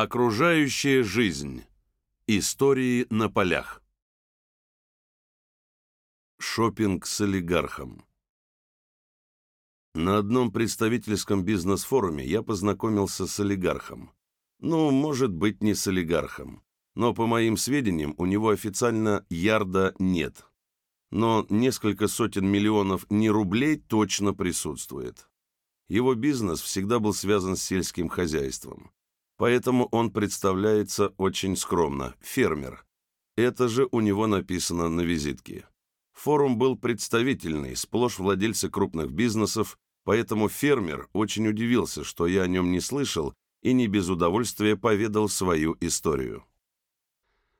Окружающая жизнь. Истории на полях. Шопинг с олигархом. На одном представительском бизнес-форуме я познакомился с олигархом. Ну, может быть, не с олигархом. Но, по моим сведениям, у него официально ярда нет. Но несколько сотен миллионов не рублей точно присутствует. Его бизнес всегда был связан с сельским хозяйством. Поэтому он представляется очень скромно – фермер. Это же у него написано на визитке. Форум был представительный, сплошь владельцы крупных бизнесов, поэтому фермер очень удивился, что я о нем не слышал и не без удовольствия поведал свою историю.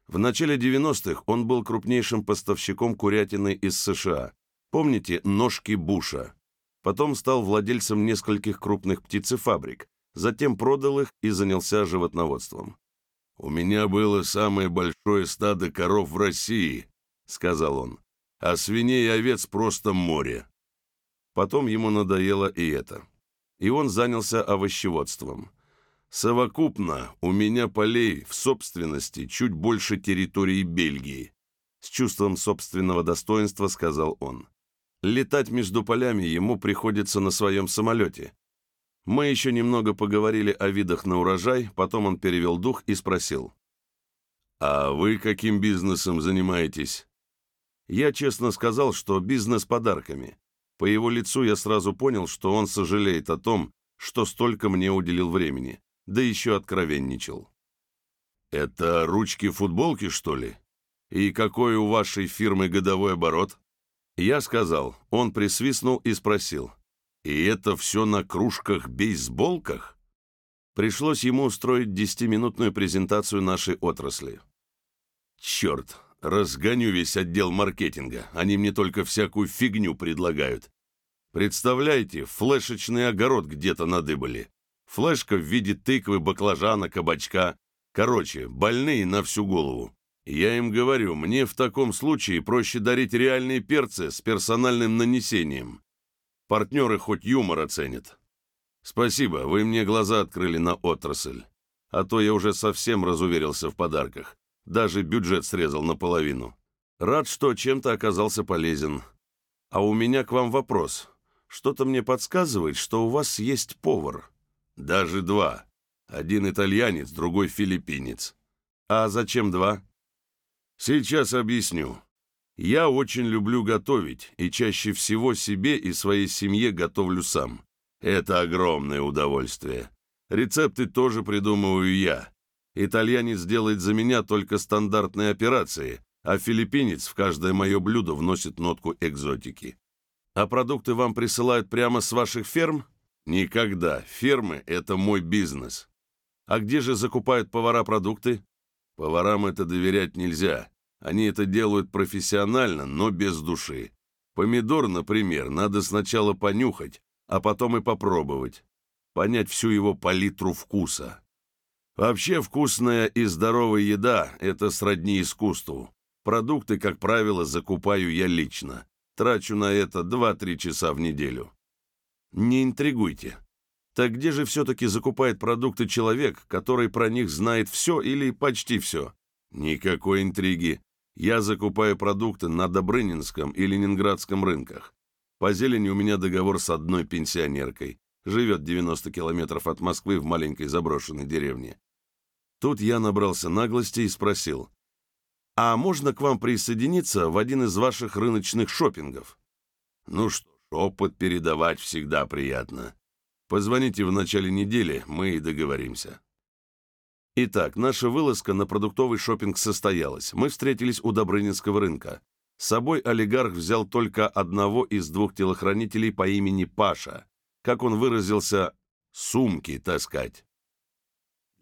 В начале 90-х он был крупнейшим поставщиком курятины из США. Помните ножки Буша? Потом стал владельцем нескольких крупных птицефабрик, затем продал их и занялся животноводством. «У меня было самое большое стадо коров в России», — сказал он, «а свиней и овец просто море». Потом ему надоело и это. И он занялся овощеводством. «Совокупно у меня полей в собственности чуть больше территории Бельгии», с чувством собственного достоинства сказал он. Летать между полями ему приходится на своем самолете, мы еще немного поговорили о видах на урожай, потом он перевел дух и спросил. «А вы каким бизнесом занимаетесь?» Я честно сказал, что бизнес подарками. По его лицу я сразу понял, что он сожалеет о том, что столько мне уделил времени, да еще откровенничал. «Это ручки-футболки, что ли? И какой у вашей фирмы годовой оборот?» Я сказал, он присвистнул и спросил. И это все на кружках-бейсболках? Пришлось ему устроить десятиминутную презентацию нашей отрасли. Черт, разгоню весь отдел маркетинга. Они мне только всякую фигню предлагают. Представляете, флешечный огород где-то надыбали. Флешка в виде тыквы, баклажана, кабачка. Короче, больные на всю голову. Я им говорю, мне в таком случае проще дарить реальные перцы с персональным нанесением. Партнеры хоть юмор оценят. Спасибо, вы мне глаза открыли на отрасль. А то я уже совсем разуверился в подарках. Даже бюджет срезал наполовину. Рад, что чем-то оказался полезен. А у меня к вам вопрос. Что-то мне подсказывает, что у вас есть повар. Даже два. Один итальянец, другой филиппинец. А зачем два? Сейчас объясню. Я очень люблю готовить, и чаще всего себе и своей семье готовлю сам. Это огромное удовольствие. Рецепты тоже придумываю я. Итальянец делает за меня только стандартные операции, а филиппинец в каждое мое блюдо вносит нотку экзотики. А продукты вам присылают прямо с ваших ферм? Никогда. Фермы – это мой бизнес. А где же закупают повара продукты? Поварам это доверять нельзя. Они это делают профессионально, но без души. Помидор, например, надо сначала понюхать, а потом и попробовать. Понять всю его палитру вкуса. Вообще вкусная и здоровая еда – это сродни искусству. Продукты, как правило, закупаю я лично. Трачу на это 2-3 часа в неделю. Не интригуйте. Так где же все-таки закупает продукты человек, который про них знает все или почти все? Никакой интриги. Я закупаю продукты на Добрынинском и Ленинградском рынках. По зелени у меня договор с одной пенсионеркой. Живет 90 километров от Москвы в маленькой заброшенной деревне. Тут я набрался наглости и спросил, «А можно к вам присоединиться в один из ваших рыночных шопингов?» «Ну что ж, опыт передавать всегда приятно. Позвоните в начале недели, мы и договоримся». Итак, наша вылазка на продуктовый шопинг состоялась. Мы встретились у Добрынинского рынка. С собой олигарх взял только одного из двух телохранителей по имени Паша. Как он выразился, сумки таскать.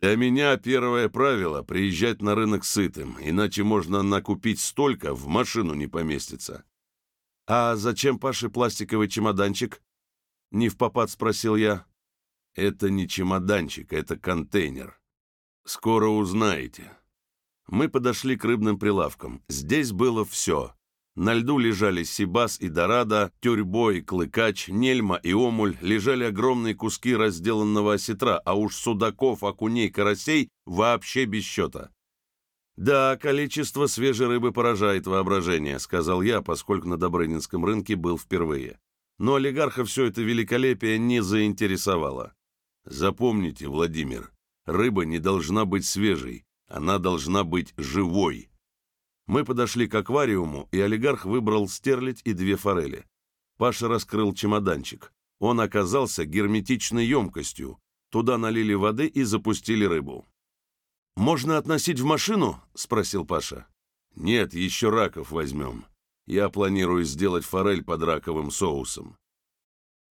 Для меня первое правило – приезжать на рынок сытым, иначе можно накупить столько, в машину не поместится. «А зачем Паше пластиковый чемоданчик?» Не в попад спросил я. «Это не чемоданчик, это контейнер. Скоро узнаете. Мы подошли к рыбным прилавкам. Здесь было все. На льду лежали Сибас и Дорадо, Тюрьбо и Клыкач, Нельма и Омуль, лежали огромные куски разделанного осетра, а уж судаков, окуней, карасей вообще без счета. «Да, количество свежей рыбы поражает воображение», — сказал я, поскольку на Добрынинском рынке был впервые. Но олигарха все это великолепие не заинтересовало. Запомните, Владимир, рыба не должна быть свежей, она должна быть живой. Мы подошли к аквариуму, и олигарх выбрал стерлядь и две форели. Паша раскрыл чемоданчик. Он оказался герметичной емкостью. Туда налили воды и запустили рыбу. «Можно относить в машину?» — спросил Паша. «Нет, еще раков возьмем. Я планирую сделать форель под раковым соусом».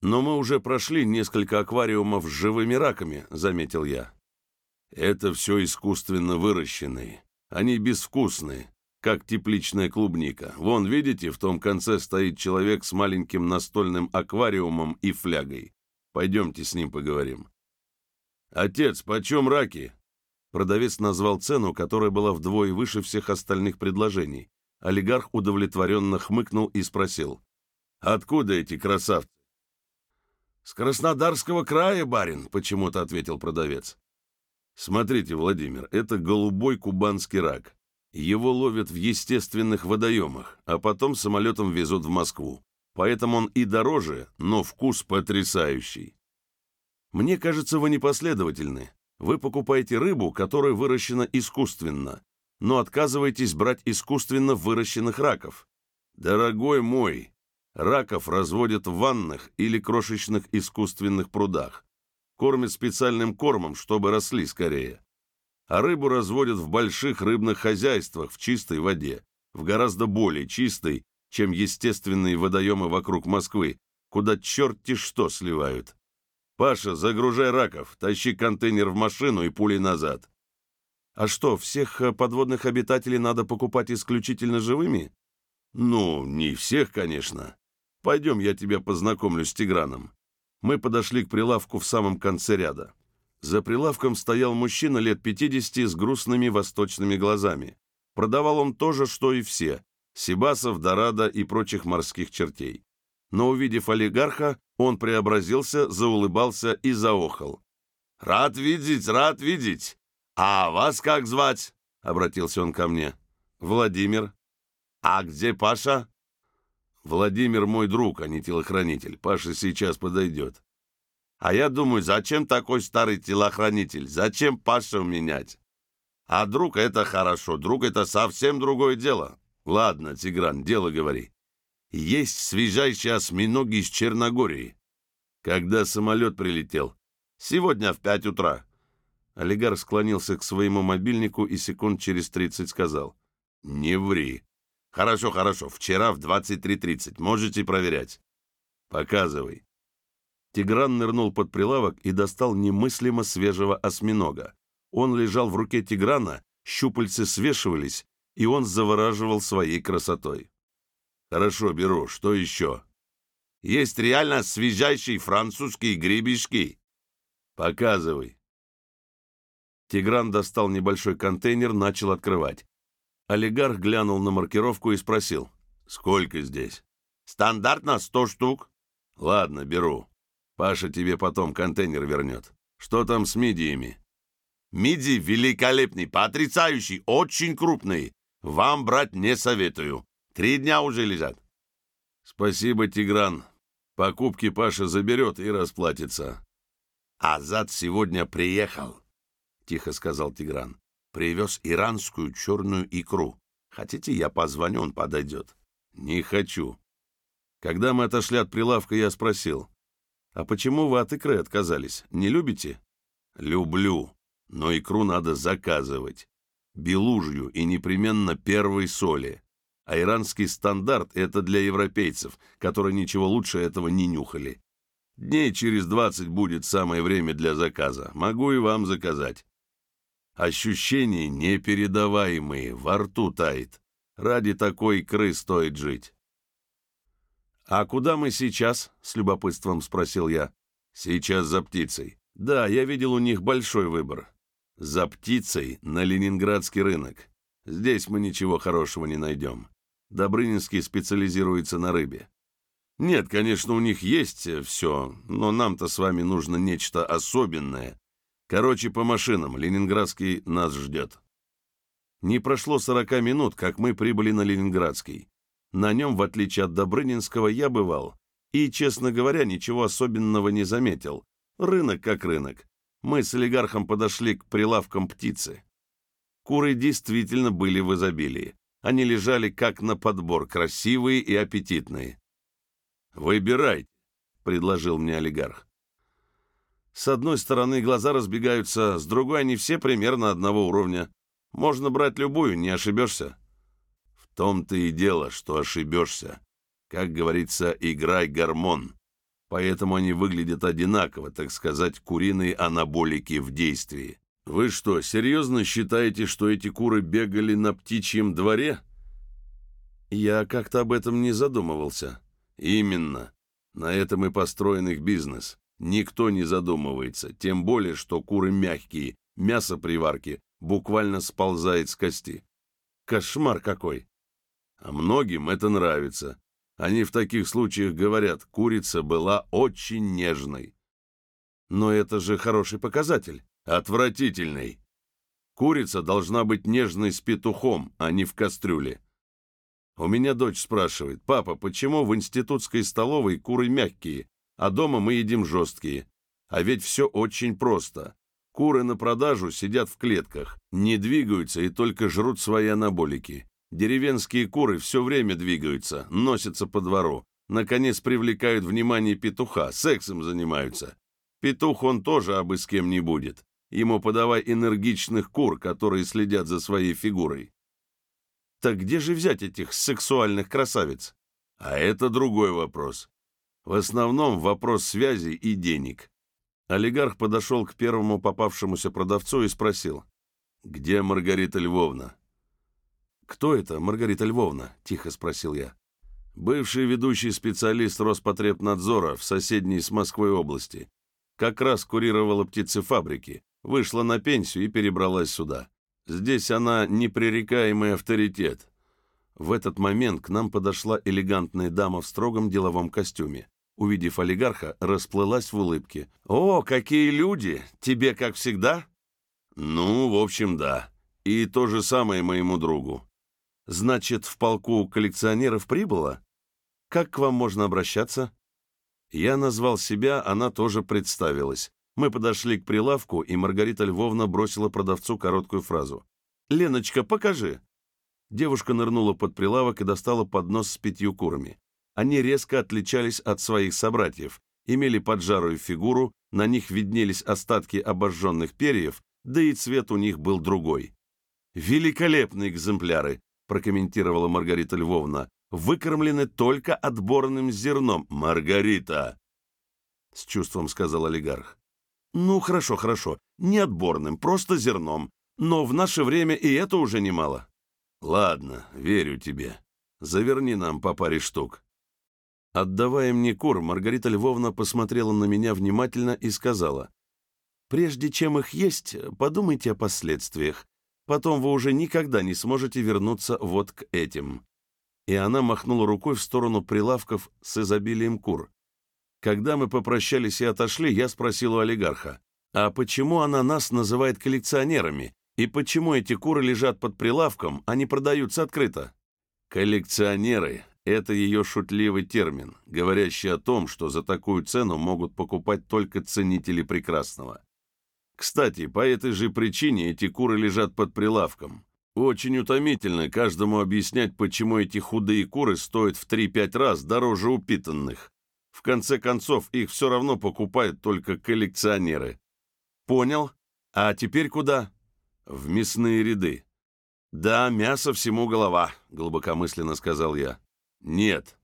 «Но мы уже прошли несколько аквариумов с живыми раками», — заметил я. «Это все искусственно выращенные. Они безвкусные как тепличная клубника. Вон, видите, в том конце стоит человек с маленьким настольным аквариумом и флягой. Пойдемте с ним поговорим. «Отец, почем раки?» Продавец назвал цену, которая была вдвое выше всех остальных предложений. Олигарх удовлетворенно хмыкнул и спросил. «Откуда эти красавцы?» «С Краснодарского края, барин», — почему-то ответил продавец. «Смотрите, Владимир, это голубой кубанский рак. Его ловят в естественных водоемах, а потом самолетом везут в Москву. Поэтому он и дороже, но вкус потрясающий. Мне кажется, вы непоследовательны. Вы покупаете рыбу, которая выращена искусственно, но отказываетесь брать искусственно выращенных раков. Дорогой мой, раков разводят в ваннах или крошечных искусственных прудах. Кормят специальным кормом, чтобы росли скорее а рыбу разводят в больших рыбных хозяйствах в чистой воде, в гораздо более чистой, чем естественные водоемы вокруг Москвы, куда черти что сливают. Паша, загружай раков, тащи контейнер в машину и пули назад. А что, всех э, подводных обитателей надо покупать исключительно живыми? Ну, не всех, конечно. Пойдем, я тебя познакомлю с Тиграном. Мы подошли к прилавку в самом конце ряда. За прилавком стоял мужчина лет 50 с грустными восточными глазами. Продавал он то же, что и все – Сибасов, Дорадо и прочих морских чертей. Но увидев олигарха, он преобразился, заулыбался и заохал. «Рад видеть, рад видеть! А вас как звать?» — обратился он ко мне. «Владимир». «А где Паша?» «Владимир мой друг, а не телохранитель. Паша сейчас подойдет». А я думаю, зачем такой старый телохранитель? Зачем Пашу менять? А друг — это хорошо, друг — это совсем другое дело. Ладно, Тигран, дело говори. Есть свежайшие осьминоги из Черногории. Когда самолет прилетел? Сегодня в пять утра. Олигарх склонился к своему мобильнику и секунд через тридцать сказал. «Не ври». «Хорошо, хорошо. Вчера в 23.30. Можете проверять». «Показывай». Тигран нырнул под прилавок и достал немыслимо свежего осьминога. Он лежал в руке Тиграна, щупальцы свешивались, и он завораживал своей красотой. «Хорошо, беру. Что еще?» «Есть реально свежайшие французские гребешки». «Показывай». Тигран достал небольшой контейнер, начал открывать. Олигарх глянул на маркировку и спросил. «Сколько здесь?» «Стандартно сто штук». «Ладно, беру». Паша тебе потом контейнер вернет. Что там с мидиями?» «Мидии великолепный, потрясающий, очень крупный. Вам брать не советую. Три дня уже лежат». «Спасибо, Тигран. Покупки Паша заберет и расплатится». «Азат сегодня приехал», — тихо сказал Тигран. «Привез иранскую черную икру. Хотите, я позвоню, он подойдет?» «Не хочу». Когда мы отошли от прилавка, я спросил. «А почему вы от икры отказались? Не любите?» «Люблю, но икру надо заказывать. Белужью и непременно первой соли. А иранский стандарт — это для европейцев, которые ничего лучше этого не нюхали. Дней через двадцать будет самое время для заказа. Могу и вам заказать. Ощущения непередаваемые, во рту тает. Ради такой икры стоит жить. «А куда мы сейчас?» — с любопытством спросил я. «Сейчас за птицей. Да, я видел у них большой выбор. За птицей на ленинградский рынок. Здесь мы ничего хорошего не найдем. Добрынинский специализируется на рыбе. Нет, конечно, у них есть все, но нам-то с вами нужно нечто особенное. Короче, по машинам, Ленинградский нас ждет. Не прошло сорока минут, как мы прибыли на Ленинградский. На нем, в отличие от Добрынинского, я бывал. И, честно говоря, ничего особенного не заметил. Рынок как рынок. Мы с олигархом подошли к прилавкам птицы. Куры действительно были в изобилии. Они лежали как на подбор, красивые и аппетитные. «Выбирай», — предложил мне олигарх. С одной стороны глаза разбегаются, с другой они все примерно одного уровня. Можно брать любую, не ошибешься. В том-то и дело, что ошибешься. Как говорится, играй гормон. Поэтому они выглядят одинаково, так сказать, куриные анаболики в действии. Вы что, серьезно считаете, что эти куры бегали на птичьем дворе? Я как-то об этом не задумывался. Именно. На этом и построен их бизнес. Никто не задумывается, тем более, что куры мягкие, мясо при варке буквально сползает с кости. Кошмар какой! А многим это нравится. Они в таких случаях говорят, курица была очень нежной. Но это же хороший показатель. Отвратительный. Курица должна быть нежной с петухом, а не в кастрюле. У меня дочь спрашивает, папа, почему в институтской столовой куры мягкие, а дома мы едим жесткие? А ведь все очень просто. Куры на продажу сидят в клетках, не двигаются и только жрут свои анаболики. Деревенские куры все время двигаются, носятся по двору, наконец привлекают внимание петуха, сексом занимаются. Петух он тоже абы с кем не будет. Ему подавай энергичных кур, которые следят за своей фигурой. Так где же взять этих сексуальных красавиц? А это другой вопрос. В основном вопрос связи и денег. Олигарх подошел к первому попавшемуся продавцу и спросил, «Где Маргарита Львовна?» «Кто это, Маргарита Львовна?» – тихо спросил я. «Бывший ведущий специалист Роспотребнадзора в соседней с Москвой области. Как раз курировала птицефабрики, вышла на пенсию и перебралась сюда. Здесь она непререкаемый авторитет. В этот момент к нам подошла элегантная дама в строгом деловом костюме. Увидев олигарха, расплылась в улыбке. «О, какие люди! Тебе как всегда?» «Ну, в общем, да. И то же самое моему другу». «Значит, в полку коллекционеров прибыло? Как к вам можно обращаться?» Я назвал себя, она тоже представилась. Мы подошли к прилавку, и Маргарита Львовна бросила продавцу короткую фразу. «Леночка, покажи!» Девушка нырнула под прилавок и достала поднос с пятью курами. Они резко отличались от своих собратьев, имели поджарую фигуру, на них виднелись остатки обожженных перьев, да и цвет у них был другой. «Великолепные экземпляры!» – прокомментировала Маргарита Львовна. «Выкормлены только отборным зерном. Маргарита!» – с чувством сказал олигарх. Ну, хорошо, хорошо. Не отборным, просто зерном. Но в наше время и это уже немало. Ладно, верю тебе. Заверни нам по паре штук. Отдавая мне кур, Маргарита Львовна посмотрела на меня внимательно и сказала, «Прежде чем их есть, подумайте о последствиях. Потом вы уже никогда не сможете вернуться вот к этим». И она махнула рукой в сторону прилавков с изобилием кур. Когда мы попрощались и отошли, я спросил у олигарха, а почему она нас называет коллекционерами? И почему эти куры лежат под прилавком, а не продаются открыто? Коллекционеры – это ее шутливый термин, говорящий о том, что за такую цену могут покупать только ценители прекрасного. Кстати, по этой же причине эти куры лежат под прилавком. Очень утомительно каждому объяснять, почему эти худые куры стоят в 3-5 раз дороже упитанных. В конце концов, их все равно покупают только коллекционеры. Понял. А теперь куда? В мясные ряды. Да, мясо всему голова, глубокомысленно сказал я. Нет.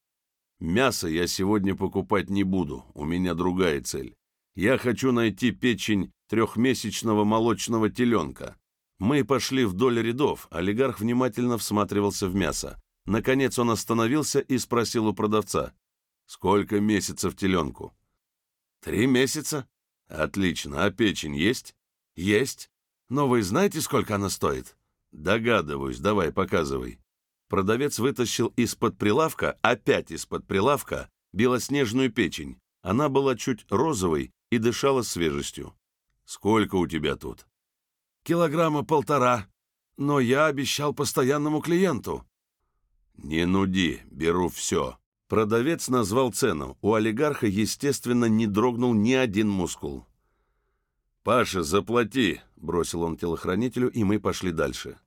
Мясо я сегодня покупать не буду, у меня другая цель. Я хочу найти печень трехмесячного молочного теленка. Мы пошли вдоль рядов, олигарх внимательно всматривался в мясо. Наконец он остановился и спросил у продавца. Сколько месяцев теленку? Три месяца. Отлично. А печень есть? Есть. Но вы знаете, сколько она стоит? Догадываюсь. Давай, показывай. Продавец вытащил из-под прилавка, опять из-под прилавка, белоснежную печень. Она была чуть розовой и дышала свежестью. «Сколько у тебя тут?» «Килограмма полтора. Но я обещал постоянному клиенту». «Не нуди, беру все». Продавец назвал цену. У олигарха, естественно, не дрогнул ни один мускул. «Паша, заплати!» — бросил он телохранителю, и мы пошли дальше.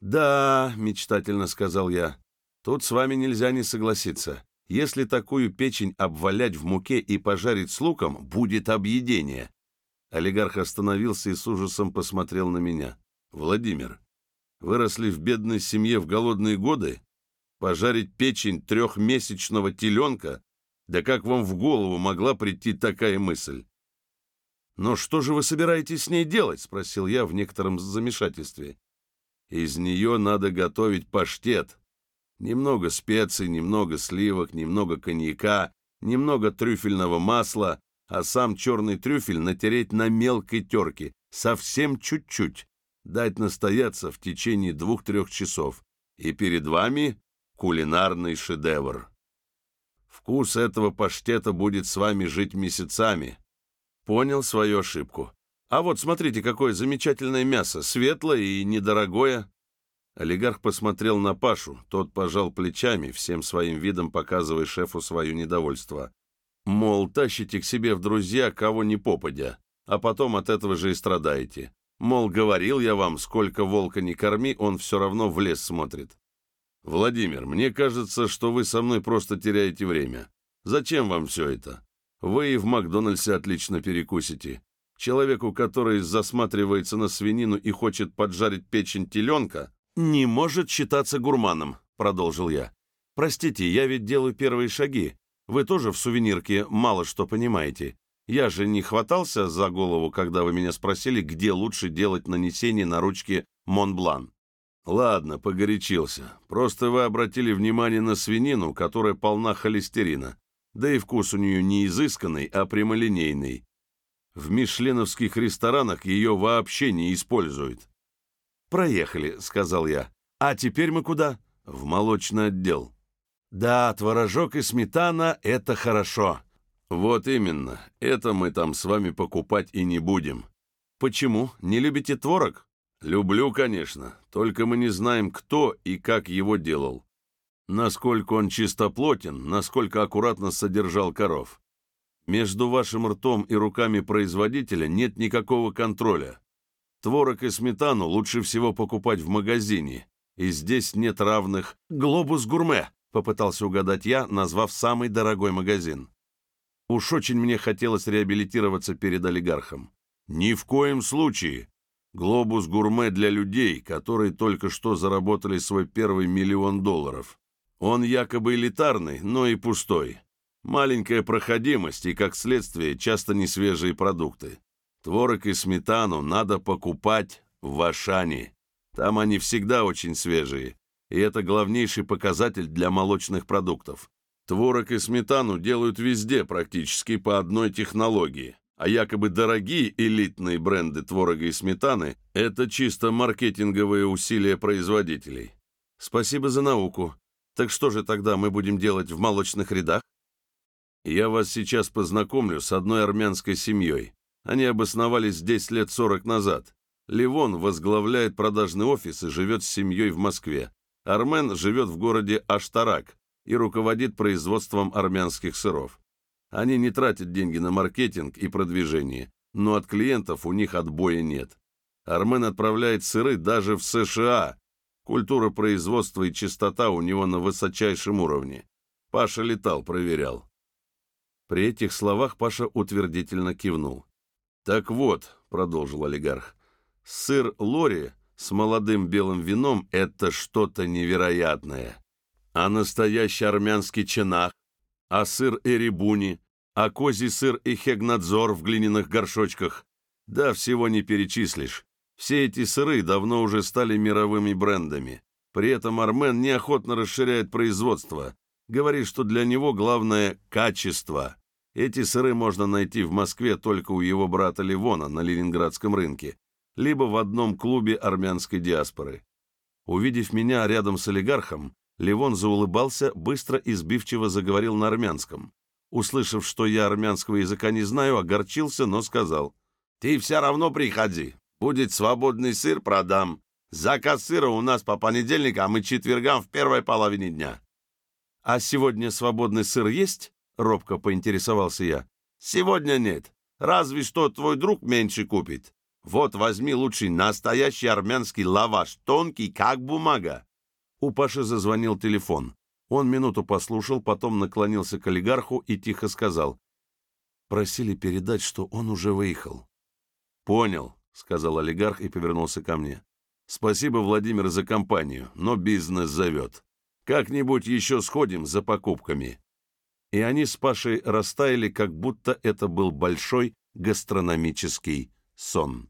«Да», — мечтательно сказал я, — «тут с вами нельзя не согласиться. Если такую печень обвалять в муке и пожарить с луком, будет объедение». Олигарх остановился и с ужасом посмотрел на меня. «Владимир, выросли в бедной семье в голодные годы? Пожарить печень трехмесячного теленка? Да как вам в голову могла прийти такая мысль?» «Но что же вы собираетесь с ней делать?» — спросил я в некотором замешательстве. «Из нее надо готовить паштет. Немного специй, немного сливок, немного коньяка, немного трюфельного масла, а сам черный трюфель натереть на мелкой терке, совсем чуть-чуть, дать настояться в течение двух-трех часов. И перед вами кулинарный шедевр. Вкус этого паштета будет с вами жить месяцами, Понял свою ошибку. А вот смотрите, какое замечательное мясо, светлое и недорогое. Олигарх посмотрел на Пашу, тот пожал плечами, всем своим видом показывая шефу свое недовольство. Мол, тащите к себе в друзья кого ни попадя, а потом от этого же и страдаете. Мол, говорил я вам, сколько волка не корми, он все равно в лес смотрит. Владимир, мне кажется, что вы со мной просто теряете время. Зачем вам все это? Вы и в Макдональдсе отлично перекусите. Человеку, который засматривается на свинину и хочет поджарить печень теленка, не может считаться гурманом, продолжил я. Простите, я ведь делаю первые шаги. Вы тоже в сувенирке мало что понимаете. Я же не хватался за голову, когда вы меня спросили, где лучше делать нанесение на ручки Монблан. Ладно, погорячился. Просто вы обратили внимание на свинину, которая полна холестерина да и вкус у нее не изысканный, а прямолинейный. В мишленовских ресторанах ее вообще не используют. «Проехали», — сказал я. «А теперь мы куда?» «В молочный отдел». «Да, творожок и сметана — это хорошо». «Вот именно. Это мы там с вами покупать и не будем». «Почему? Не любите творог?» «Люблю, конечно. Только мы не знаем, кто и как его делал. Насколько он чистоплотен, насколько аккуратно содержал коров. Между вашим ртом и руками производителя нет никакого контроля. Творог и сметану лучше всего покупать в магазине, и здесь нет равных. «Глобус гурме», — попытался угадать я, назвав самый дорогой магазин. Уж очень мне хотелось реабилитироваться перед олигархом. Ни в коем случае. Глобус гурме для людей, которые только что заработали свой первый миллион долларов. Он якобы элитарный, но и пустой. Маленькая проходимость и, как следствие, часто несвежие продукты. Творог и сметану надо покупать в Ашане. Там они всегда очень свежие, и это главнейший показатель для молочных продуктов. Творог и сметану делают везде практически по одной технологии, а якобы дорогие элитные бренды творога и сметаны – это чисто маркетинговые усилия производителей. Спасибо за науку. Так что же тогда мы будем делать в молочных рядах? Я вас сейчас познакомлю с одной армянской семьей. Они обосновались здесь лет сорок назад. Ливон возглавляет продажный офис и живет с семьей в Москве. Армен живет в городе Аштарак и руководит производством армянских сыров. Они не тратят деньги на маркетинг и продвижение, но от клиентов у них отбоя нет. Армен отправляет сыры даже в США, Культура производства и чистота у него на высочайшем уровне. Паша летал, проверял. При этих словах Паша утвердительно кивнул. «Так вот», — продолжил олигарх, — «сыр лори с молодым белым вином — это что-то невероятное. А настоящий армянский чинах, а сыр эрибуни, а козий сыр и хегнадзор в глиняных горшочках, да всего не перечислишь. Все эти сыры давно уже стали мировыми брендами. При этом Армен неохотно расширяет производство. Говорит, что для него главное – качество. Эти сыры можно найти в Москве только у его брата Ливона на Ленинградском рынке, либо в одном клубе армянской диаспоры. Увидев меня рядом с олигархом, Левон заулыбался, быстро и сбивчиво заговорил на армянском. Услышав, что я армянского языка не знаю, огорчился, но сказал, «Ты все равно приходи. Будет свободный сыр, продам. Заказ сыра у нас по понедельникам и четвергам в первой половине дня». «А сегодня свободный сыр есть?» — робко поинтересовался я. «Сегодня нет. Разве что твой друг меньше купит. Вот возьми лучший настоящий армянский лаваш, тонкий, как бумага». У Паши зазвонил телефон. Он минуту послушал, потом наклонился к олигарху и тихо сказал. «Просили передать, что он уже выехал». «Понял», — сказал олигарх и повернулся ко мне. «Спасибо, Владимир, за компанию, но бизнес зовет. Как-нибудь еще сходим за покупками». И они с Пашей растаяли, как будто это был большой гастрономический сон.